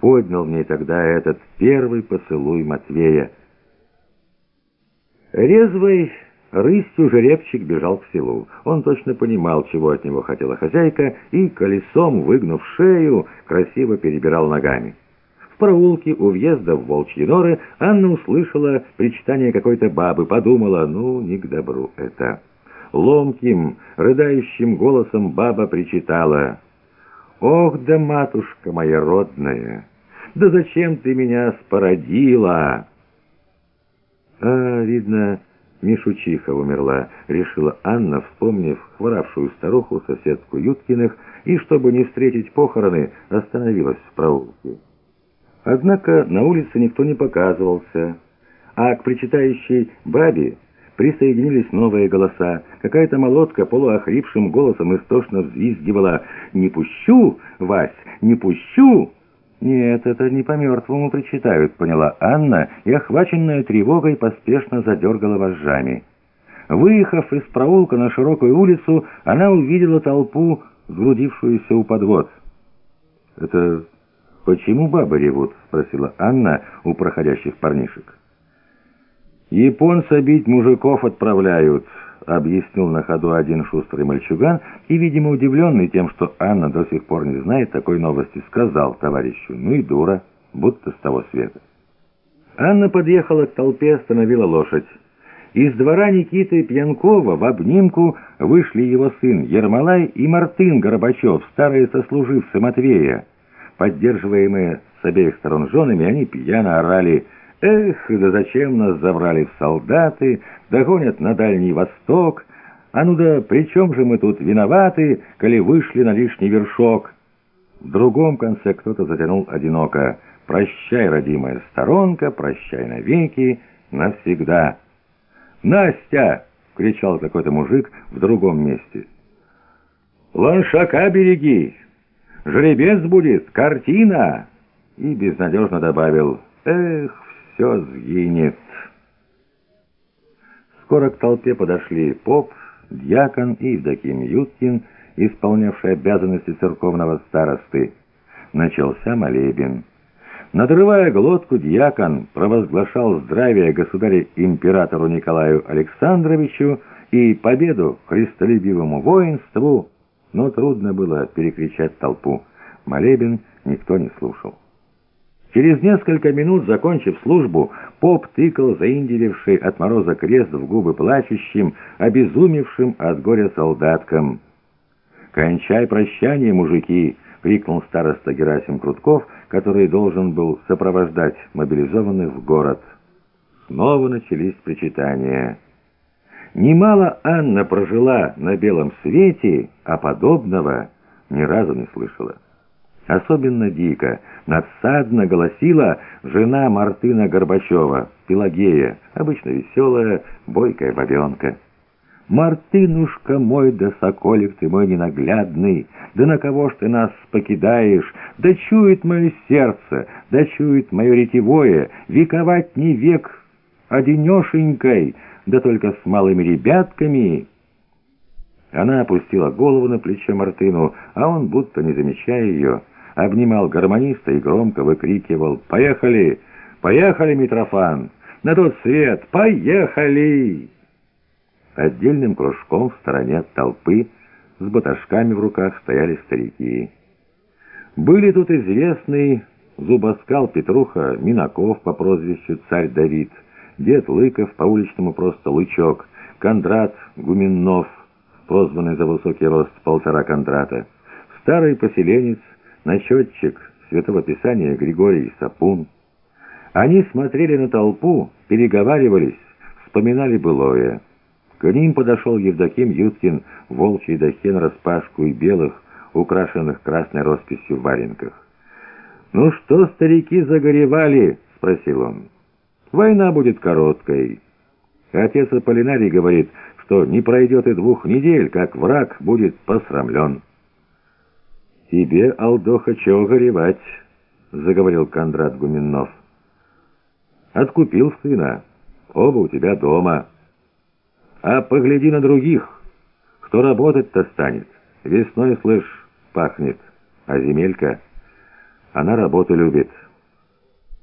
поднял в ней тогда этот первый поцелуй Матвея. Резвый рысью жеребчик бежал к селу. Он точно понимал, чего от него хотела хозяйка, и колесом, выгнув шею, красиво перебирал ногами. В проулке у въезда в Волчьи норы Анна услышала причитание какой-то бабы, подумала, ну, не к добру это. Ломким, рыдающим голосом баба причитала, «Ох да, матушка моя родная, да зачем ты меня спородила?» «А, видно, Мишучиха умерла», — решила Анна, вспомнив хворавшую старуху, соседку Юткиных, и, чтобы не встретить похороны, остановилась в проулке. Однако на улице никто не показывался, а к причитающей бабе присоединились новые голоса. Какая-то молотка полуохрипшим голосом истошно взвизгивала «Не пущу, Вась, не пущу!» «Нет, это не по-мертвому причитают», — поняла Анна, и, охваченная тревогой, поспешно задергала вожжами. Выехав из проулка на широкую улицу, она увидела толпу, сгрудившуюся у подвод. «Это почему бабы ревут?» — спросила Анна у проходящих парнишек. «Японца бить мужиков отправляют», — объяснил на ходу один шустрый мальчуган, и, видимо, удивленный тем, что Анна до сих пор не знает такой новости, сказал товарищу, «Ну и дура, будто с того света». Анна подъехала к толпе, остановила лошадь. Из двора Никиты Пьянкова в обнимку вышли его сын Ермолай и Мартын Горбачев, старые сослуживцы Матвея. Поддерживаемые с обеих сторон женами, они пьяно орали «Эх, да зачем нас забрали в солдаты, догонят на Дальний Восток? А ну да при чем же мы тут виноваты, коли вышли на лишний вершок?» В другом конце кто-то затянул одиноко «Прощай, родимая сторонка, прощай навеки, навсегда». «Настя!» — кричал какой-то мужик в другом месте. «Ланшака береги! Жеребец будет! Картина!» И безнадежно добавил «Эх, все сгинет». Скоро к толпе подошли поп, дьякон и Евдоким Юткин, исполнявший обязанности церковного старосты. Начался молебен. Надрывая глотку, дьякон провозглашал здравие государю-императору Николаю Александровичу и победу христолюбивому воинству, но трудно было перекричать толпу. Молебен никто не слушал. Через несколько минут, закончив службу, поп тыкал заиндевевший от мороза крест в губы плачущим, обезумевшим от горя солдаткам. «Кончай прощание, мужики!» — крикнул староста Герасим Крутков, который должен был сопровождать мобилизованных в город. Снова начались причитания. Немало Анна прожила на белом свете, а подобного ни разу не слышала. Особенно дико, надсадно голосила жена Мартына Горбачева, Пелагея, обычно веселая, бойкая бабенка. «Мартынушка мой да соколик ты мой ненаглядный, да на кого ж ты нас покидаешь? Да чует мое сердце, да чует мое ретевое, вековать не век, одинешенькой, да только с малыми ребятками». Она опустила голову на плечо Мартыну, а он, будто не замечая ее, обнимал гармониста и громко выкрикивал «Поехали! Поехали, Митрофан! На тот свет! Поехали!» Отдельным кружком в стороне от толпы с баташками в руках стояли старики. Были тут известный зубоскал Петруха Минаков по прозвищу «Царь Давид», дед Лыков по уличному просто Лычок, Кондрат Гуменнов, прозванный за высокий рост полтора Кондрата, старый поселенец начетчик Святого Писания Григорий Сапун. Они смотрели на толпу, переговаривались, вспоминали былое. К ним подошел Евдоким Юткин в волчьей дахе распашку и белых, украшенных красной росписью в варенках. «Ну что, старики, загоревали?» — спросил он. «Война будет короткой. Отец Аполлинарий говорит, что не пройдет и двух недель, как враг будет посрамлен». «Тебе, Алдоха, чего горевать?» — заговорил Кондрат Гуменнов. «Откупил сына. Оба у тебя дома. А погляди на других. Кто работать-то станет? Весной, слышь, пахнет. А земелька? Она работу любит.